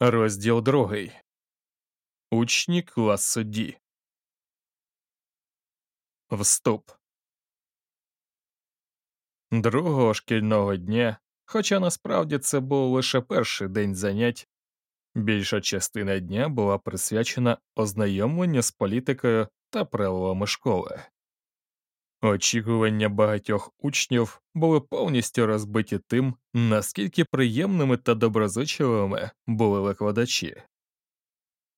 Розділ другий. Учні класу Ді. Вступ. Другого шкільного дня, хоча насправді це був лише перший день занять, більша частина дня була присвячена ознайомленню з політикою та правилами школи. Очікування багатьох учнів були повністю розбиті тим, наскільки приємними та доброзичливими були викладачі.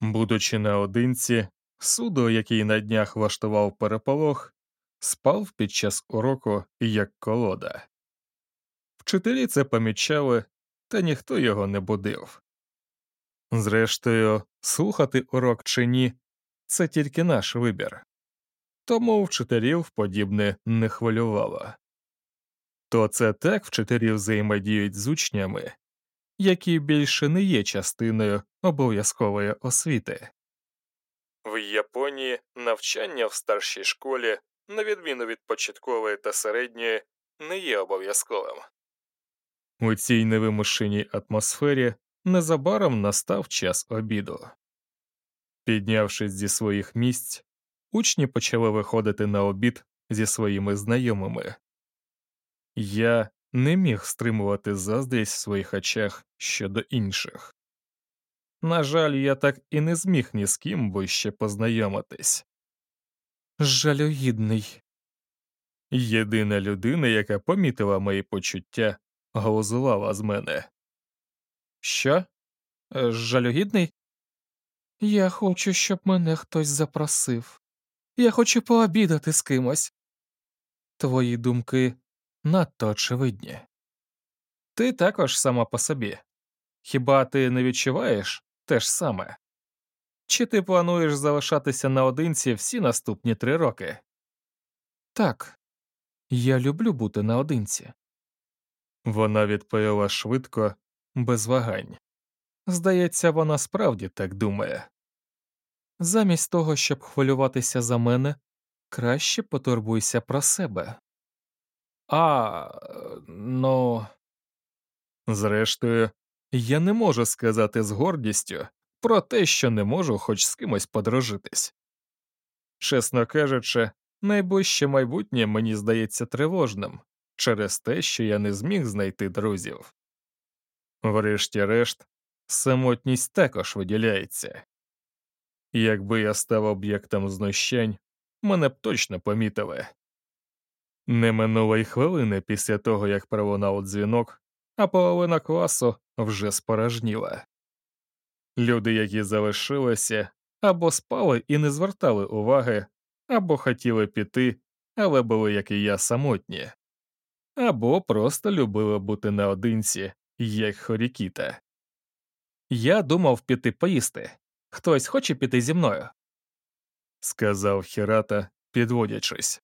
Будучи наодинці, судо, який на днях влаштував переполох, спав під час уроку як колода. Вчителі це помічали, та ніхто його не будив. Зрештою, слухати урок чи ні це тільки наш вибір тому вчителів подібне не хвилювало. То це так вчителі взаємодіють з учнями, які більше не є частиною обов'язкової освіти. В Японії навчання в старшій школі, на відміну від початкової та середньої, не є обов'язковим. У цій невимушеній атмосфері незабаром настав час обіду. Піднявшись зі своїх місць, учні почали виходити на обід зі своїми знайомими. Я не міг стримувати заздрість в своїх очах щодо інших. На жаль, я так і не зміг ні з ким ближче познайомитись. Жалюгідний. Єдина людина, яка помітила мої почуття, глузувала з мене. Що? Е, жалюгідний? Я хочу, щоб мене хтось запросив. Я хочу пообідати з кимось. Твої думки надто очевидні. Ти також сама по собі. Хіба ти не відчуваєш те ж саме? Чи ти плануєш залишатися наодинці всі наступні три роки? Так, я люблю бути наодинці. Вона відповіла швидко, без вагань. Здається, вона справді так думає. Замість того, щоб хвилюватися за мене, краще потурбуйся про себе. А, ну. Зрештою, я не можу сказати з гордістю про те, що не можу хоч з кимось подружитись. Чесно кажучи, найближче майбутнє мені здається тривожним через те, що я не зміг знайти друзів. Врешті-решт, самотність також виділяється. Якби я став об'єктом знущань, мене б точно помітили. Не минуло й хвилини після того, як пролунав дзвінок, а половина класу вже спорожніла. Люди, які залишилися, або спали і не звертали уваги, або хотіли піти, але були, як і я, самотні, або просто любили бути наодинці, як хорікіта. Я думав піти поїсти. Хтось хоче піти зі мною? сказав Хірата, підводячись.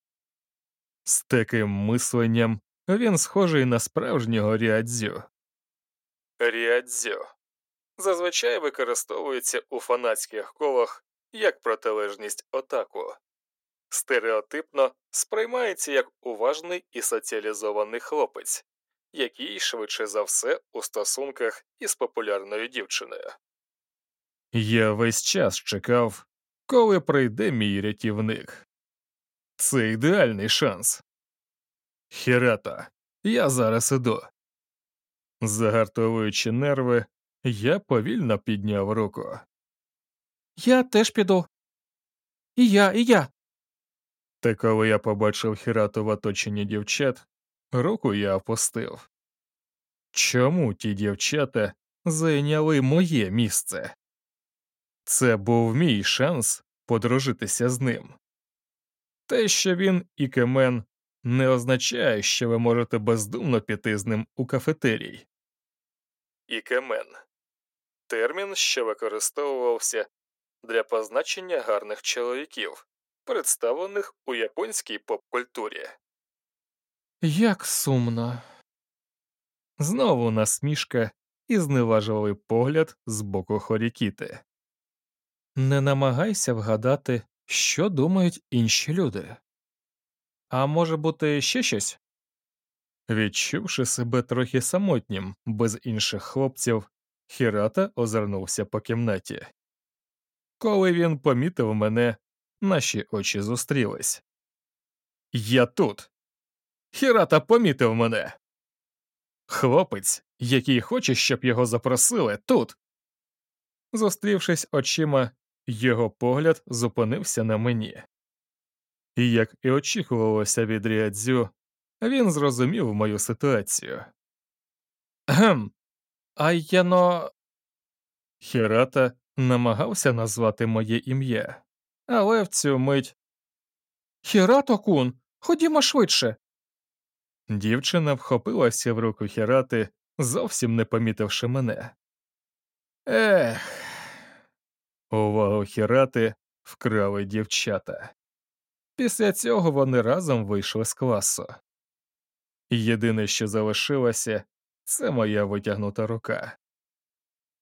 З таким мисленням він схожий на справжнього ріадзю. Ріадзю зазвичай використовується у фанатських колах як протилежність отаку. Стереотипно сприймається як уважний і соціалізований хлопець, який швидше за все у стосунках із популярною дівчиною. Я весь час чекав, коли прийде мій рятівник. Це ідеальний шанс. Хірата, я зараз іду. Загартовуючи нерви, я повільно підняв руку. Я теж піду. І я, і я. Та коли я побачив Хірату в оточенні дівчат, руку я опустив. Чому ті дівчата зайняли моє місце? Це був мій шанс подружитися з ним. Те, що він ікемен, не означає, що ви можете бездумно піти з ним у кафетерій. Ікемен термін, що використовувався для позначення гарних чоловіків, представлених у японській поп-культурі. Як сумно. Знову насмішка і зневажливий погляд з боку Хорікіти. Не намагайся вгадати, що думають інші люди. А може бути ще щось? Відчувши себе трохи самотнім без інших хлопців, Хірата озирнувся по кімнаті. Коли він помітив мене, наші очі зустрілись. Я тут. Хірата помітив мене. Хлопець, який хоче, щоб його запросили, тут. Зустрівшись очима, його погляд зупинився на мені. І як і очікувалося від Ріадзю, він зрозумів мою ситуацію. Гм, а яно. Хірата намагався назвати моє ім'я, але в цю мить. Хірато кун, ходімо швидше. Дівчина вхопилася в руку Хірати, зовсім не помітивши мене. Ех. Увагу Хірати вкрали дівчата. Після цього вони разом вийшли з класу. Єдине, що залишилося, це моя витягнута рука.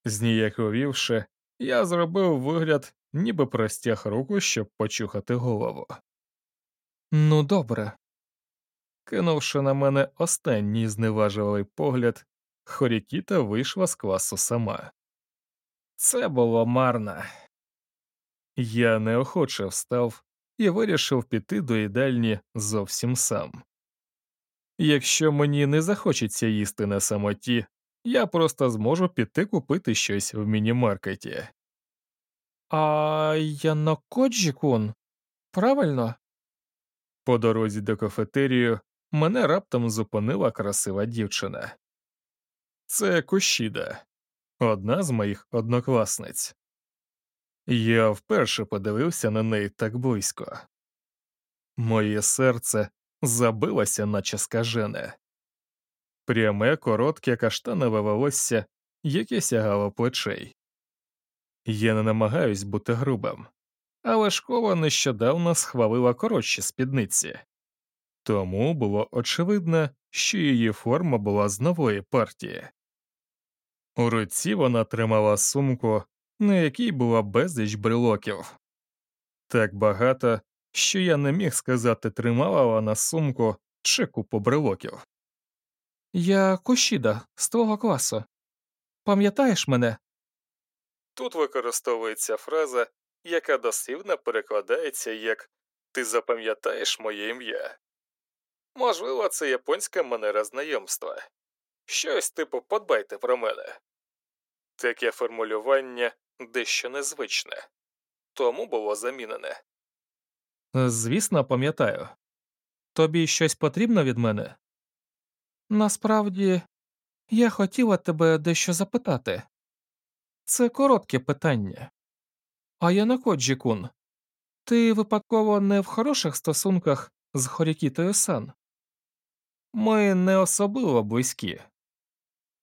Зніяковівши, я зробив вигляд, ніби простяг руку, щоб почухати голову. Ну, добре. Кинувши на мене останній зневажливий погляд, Хорікіта вийшла з класу сама. Це було марно. Я неохоче встав і вирішив піти до їдальні зовсім сам. Якщо мені не захочеться їсти на самоті, я просто зможу піти купити щось в мінімаркеті. А Янокоджі-кун? правильно? По дорозі до кафетерію мене раптом зупинила красива дівчина. Це Кущіда, одна з моїх однокласниць. Я вперше подивився на неї так близько. Моє серце забилося, наче скажене. Пряме, коротке каштанове волосся, яке сягало плечей. Я не намагаюсь бути грубим, але школа нещодавно схвалила коротші спідниці, тому було очевидно, що її форма була з нової партії. У руці вона тримала сумку, на якій була безліч брелоків. Так багато, що я не міг сказати, тримала вона сумку чи купу брелоків. Я Кощіда з твого класу. Пам'ятаєш мене? Тут використовується фраза, яка дослівно перекладається як Ти запам'ятаєш моє ім'я. Можливо, це японська манера знайомства. Щось типу подбайте про мене. Таке формулювання дещо незвичне, тому було замінене. Звісно, пам'ятаю. Тобі щось потрібно від мене? Насправді, я хотіла тебе дещо запитати. Це коротке питання. А Янакоджі кун, ти випадково не в хороших стосунках з Хорікітою сан? Ми не особливо близькі,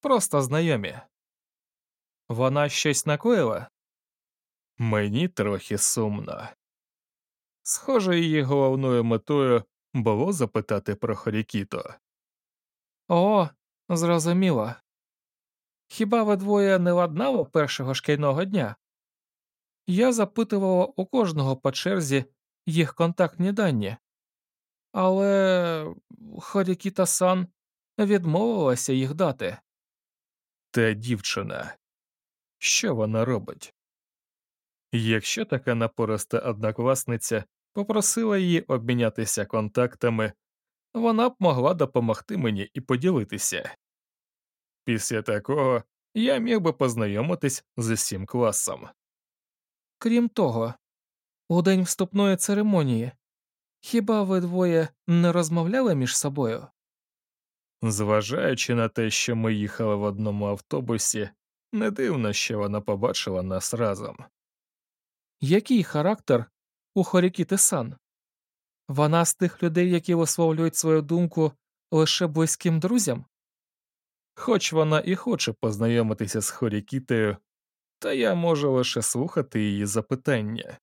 просто знайомі. Вона щось накоїла? Мені трохи сумно. Схоже, її головною метою було запитати про Хорікіто. О, зрозуміло. Хіба ви двоє не ладнало першого шкільного дня? Я запитувала у кожного по черзі їх контактні дані, але Хорікіта сан відмовилася їх дати. Та дівчина, що вона робить? Якщо така напориста однокласниця попросила її обмінятися контактами, вона б могла допомогти мені і поділитися. Після такого я міг би познайомитись з усім класом. Крім того, у день вступної церемонії хіба ви двоє не розмовляли між собою? Зважаючи на те, що ми їхали в одному автобусі, не дивно, що вона побачила нас разом. Який характер у Хорікіти сан? Вона з тих людей, які висловлюють свою думку лише близьким друзям? Хоч вона і хоче познайомитися з Хорікітею, та я можу лише слухати її запитання,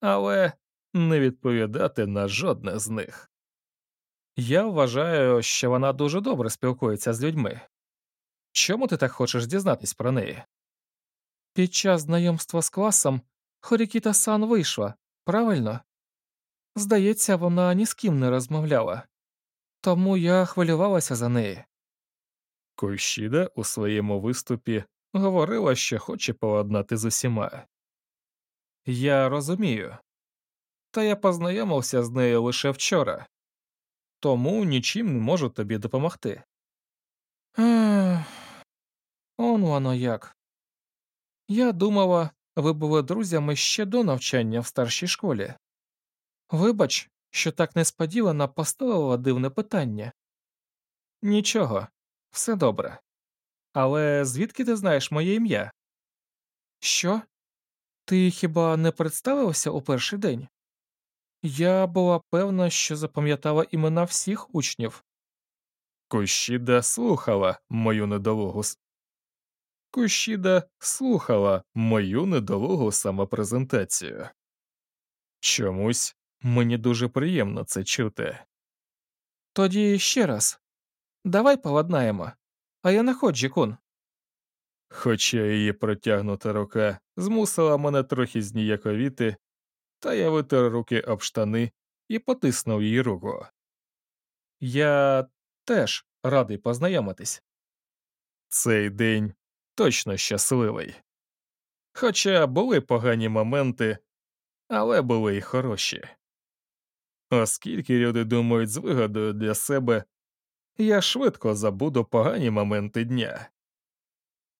але не відповідати на жодне з них. Я вважаю, що вона дуже добре спілкується з людьми. Чому ти так хочеш дізнатись про неї? Під час знайомства з класом Хорікіта сан вийшла, правильно? Здається, вона ні з ким не розмовляла, тому я хвилювалася за неї. Койшіда у своєму виступі говорила, що хоче поладнати з усіма. Я розумію. Та я познайомився з нею лише вчора, тому нічим не можу тобі допомогти. Он воно як. Я думала, ви були друзями ще до навчання в старшій школі. Вибач, що так несподівано поставила дивне питання. Нічого, все добре. Але звідки ти знаєш моє ім'я? Що? Ти хіба не представився у перший день? Я була певна, що запам'ятала імена всіх учнів. Кущіда слухала мою недолугу. Кущіда слухала мою недолугу самопрезентацію. Чомусь мені дуже приємно це чути. Тоді ще раз давай поладнаємо, а я находжу кун. Хоча її протягнута рука змусила мене трохи зніяковіти, та я витер руки об штани і потиснув її руку. Я теж радий познайомитись. Цей день точно щасливий. Хоча були погані моменти, але були й хороші. Оскільки люди думають з вигодою для себе, я швидко забуду погані моменти дня.